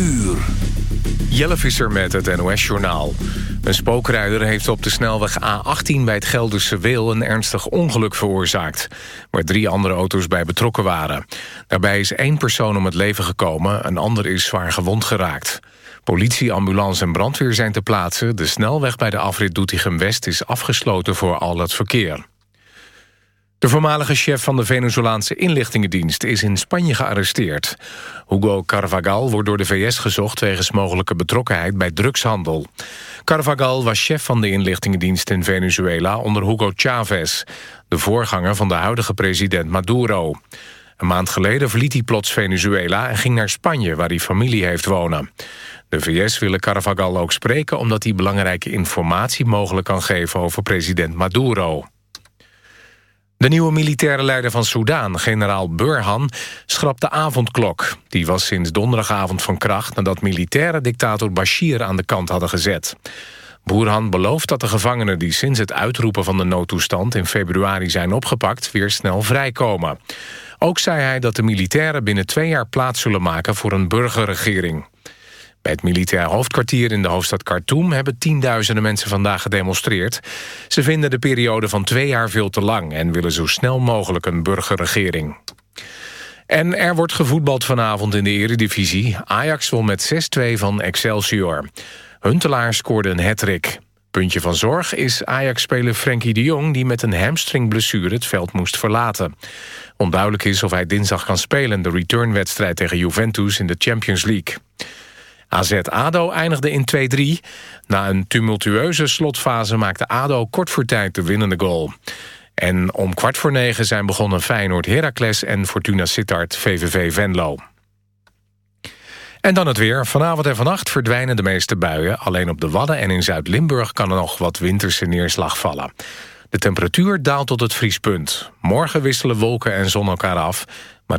uur. Jelle Visser met het NOS-journaal. Een spookrijder heeft op de snelweg A18 bij het Gelderse Weel... een ernstig ongeluk veroorzaakt, waar drie andere auto's bij betrokken waren. Daarbij is één persoon om het leven gekomen, een ander is zwaar gewond geraakt. Politie, ambulance en brandweer zijn te plaatsen. De snelweg bij de afrit Doetinchem-West is afgesloten voor al het verkeer. De voormalige chef van de Venezolaanse inlichtingendienst is in Spanje gearresteerd. Hugo Carvajal wordt door de VS gezocht wegens mogelijke betrokkenheid bij drugshandel. Carvajal was chef van de inlichtingendienst in Venezuela onder Hugo Chavez, de voorganger van de huidige president Maduro. Een maand geleden verliet hij plots Venezuela en ging naar Spanje, waar hij familie heeft wonen. De VS willen Carvajal ook spreken omdat hij belangrijke informatie mogelijk kan geven over president Maduro. De nieuwe militaire leider van Soudaan, generaal Burhan, schrapt de avondklok. Die was sinds donderdagavond van kracht nadat militaire dictator Bashir aan de kant hadden gezet. Burhan belooft dat de gevangenen die sinds het uitroepen van de noodtoestand in februari zijn opgepakt weer snel vrijkomen. Ook zei hij dat de militairen binnen twee jaar plaats zullen maken voor een burgerregering. Bij het militair hoofdkwartier in de hoofdstad Khartoum... hebben tienduizenden mensen vandaag gedemonstreerd. Ze vinden de periode van twee jaar veel te lang... en willen zo snel mogelijk een burgerregering. En er wordt gevoetbald vanavond in de eredivisie. Ajax won met 6-2 van Excelsior. Huntelaar scoorde een hattrick. Puntje van zorg is Ajax-speler Frenkie de Jong... die met een hamstringblessure het veld moest verlaten. Onduidelijk is of hij dinsdag kan spelen... de returnwedstrijd tegen Juventus in de Champions League. AZ-ADO eindigde in 2-3. Na een tumultueuze slotfase maakte ADO kort voor tijd de winnende goal. En om kwart voor negen zijn begonnen Feyenoord Heracles... en Fortuna Sittard VVV Venlo. En dan het weer. Vanavond en vannacht verdwijnen de meeste buien. Alleen op de Wadden en in Zuid-Limburg kan er nog wat winterse neerslag vallen. De temperatuur daalt tot het vriespunt. Morgen wisselen wolken en zon elkaar af. Maar...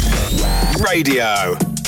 radio.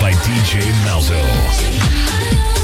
by DJ Malzo.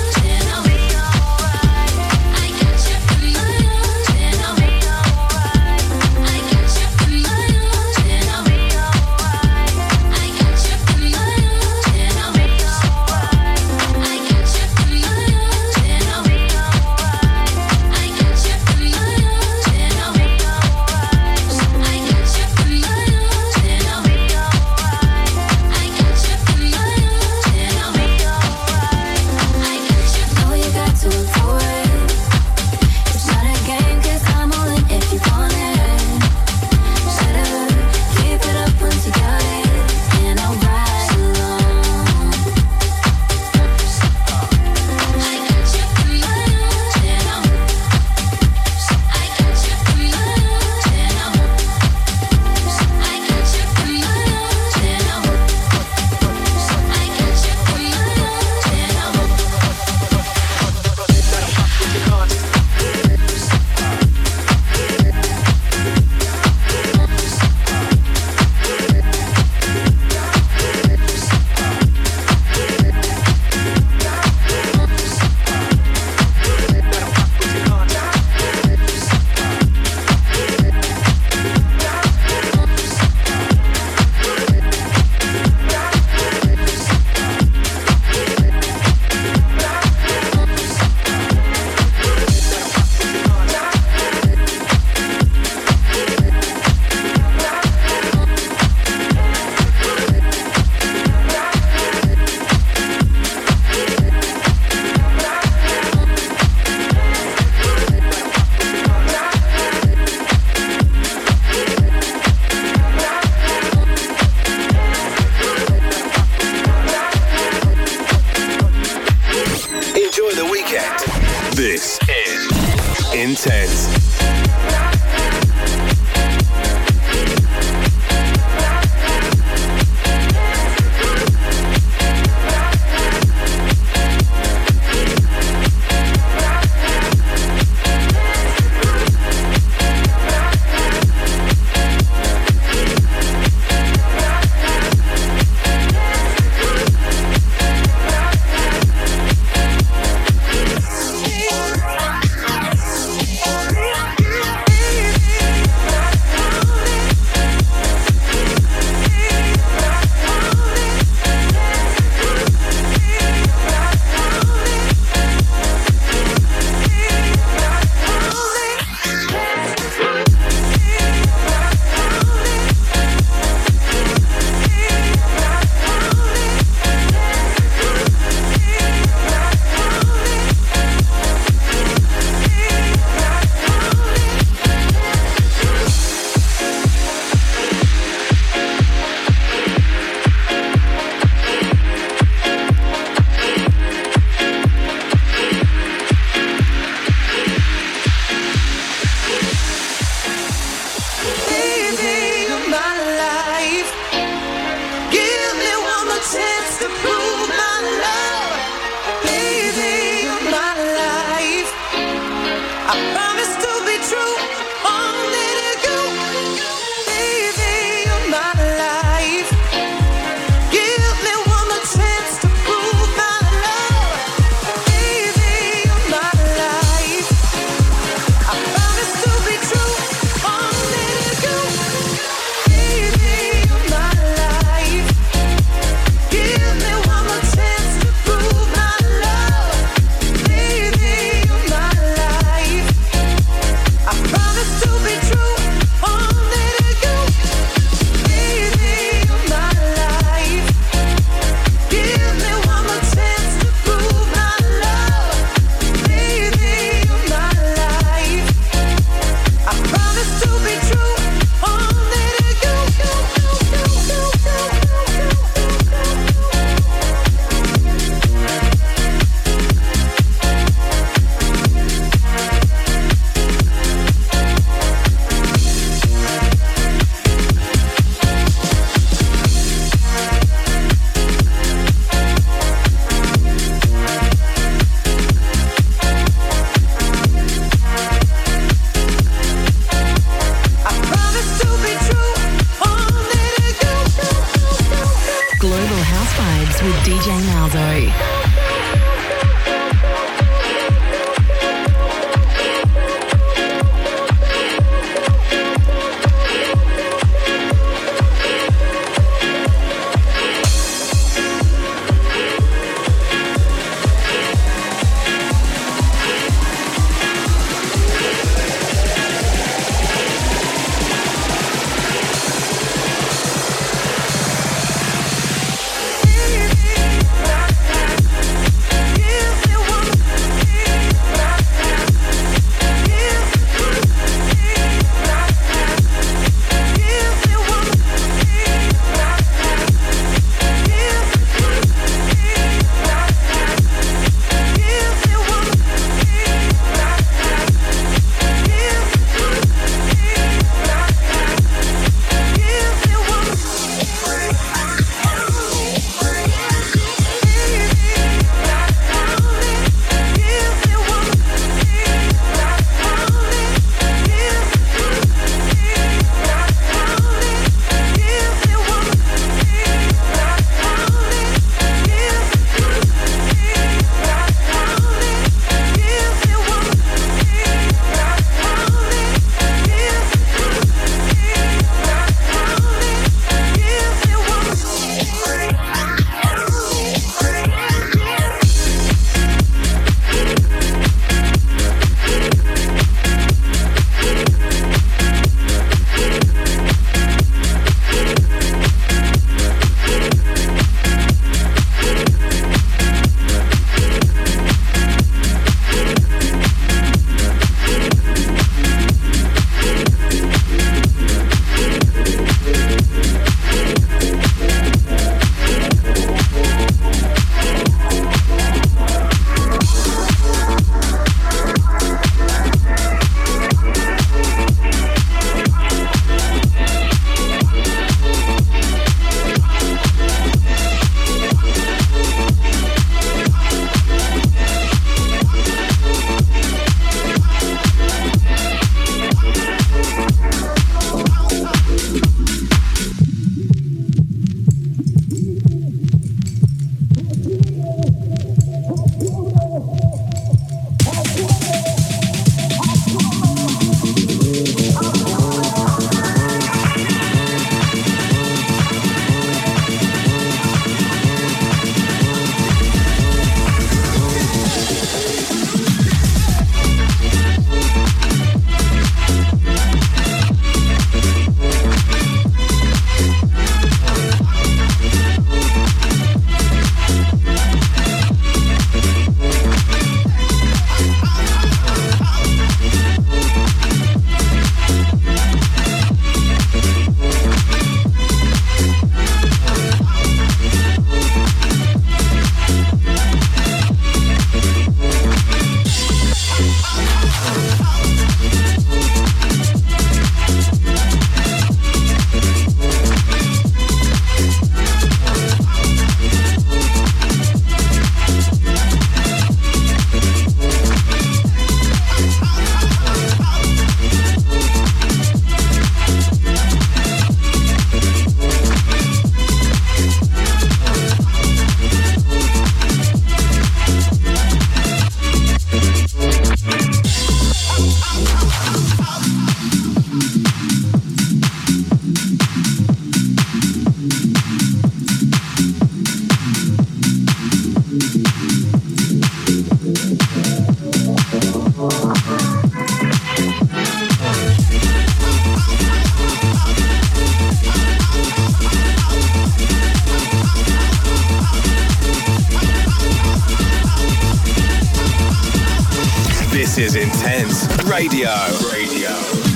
Radio.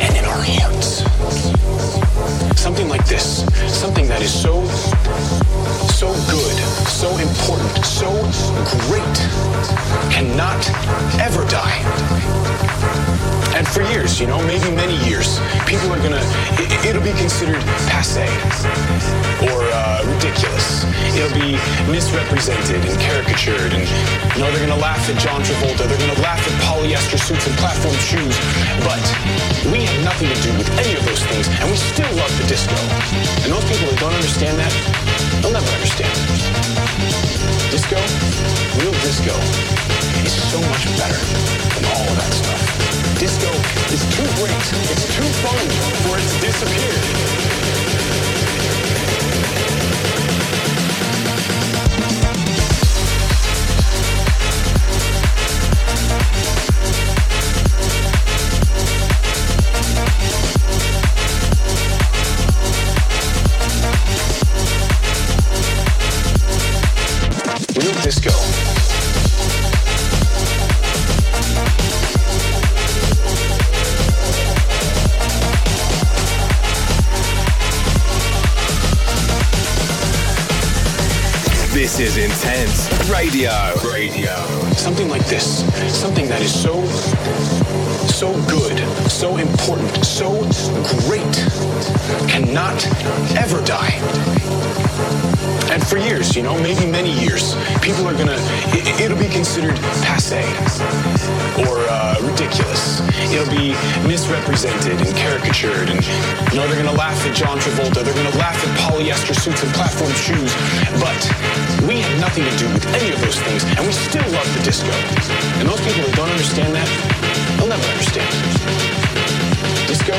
And in our hearts. Something like this, something that is so, so good, so important, so great, cannot ever die. And for years, you know, maybe many years, people are gonna, it, it'll be considered passe or uh, ridiculous. It'll be misrepresented and caricatured, and you know they're gonna laugh at John Travolta. They're gonna laugh at polyester suits and platform shoes. But we have nothing to do with any of those things, and we still love the disco. And those people that don't understand that, they'll never understand. Disco, real disco, is so much better than all of that stuff. Disco is too great, it's too fun for it to disappear. Intense Radio. Radio. Something like this. Something that is so, so good, so important, so great, cannot ever die. And for years, you know, maybe many years, people are gonna, it, it'll be considered passe or uh, ridiculous. It'll be misrepresented and caricatured, and you know they're gonna laugh at John Travolta. They're gonna laugh at polyester suits and platform shoes. But nothing to do with any of those things, and we still love the disco. And those people who don't understand that, they'll never understand. Disco,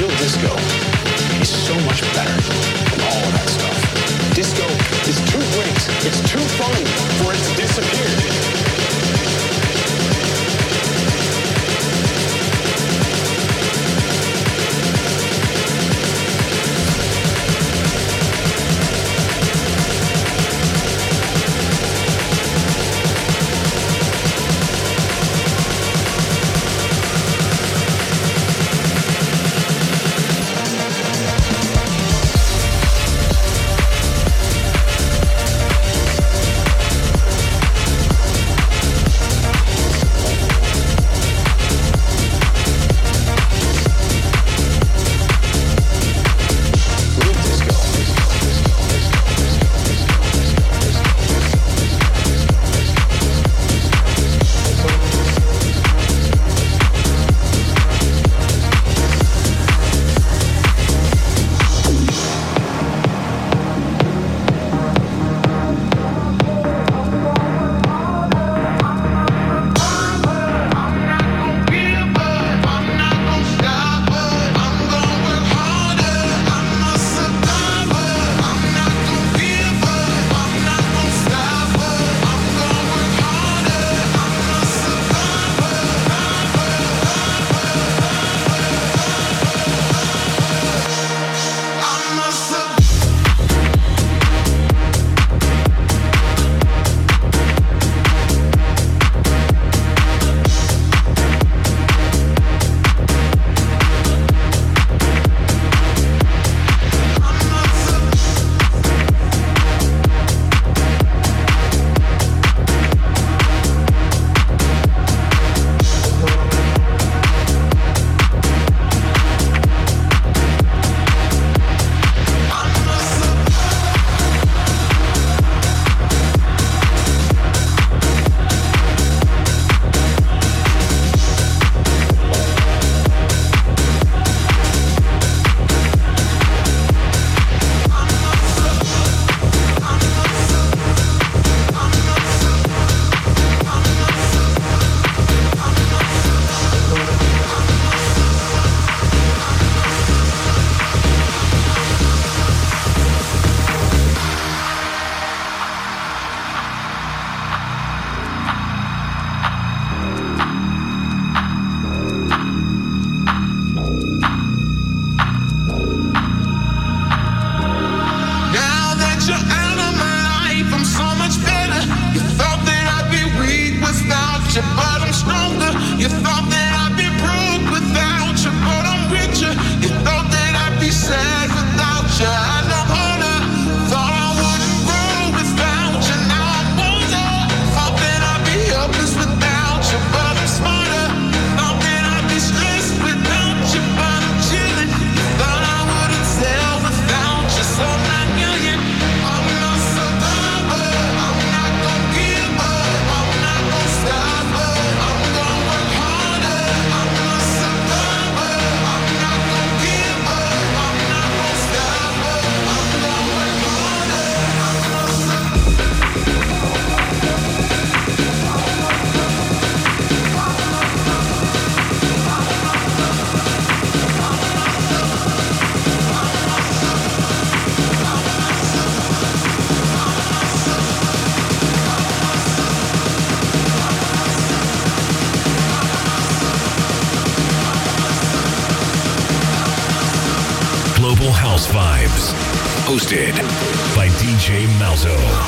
real disco, is so much better than all of that stuff. Disco is too great, it's too fun for it to disappear. DJ Malzo.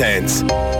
Intense.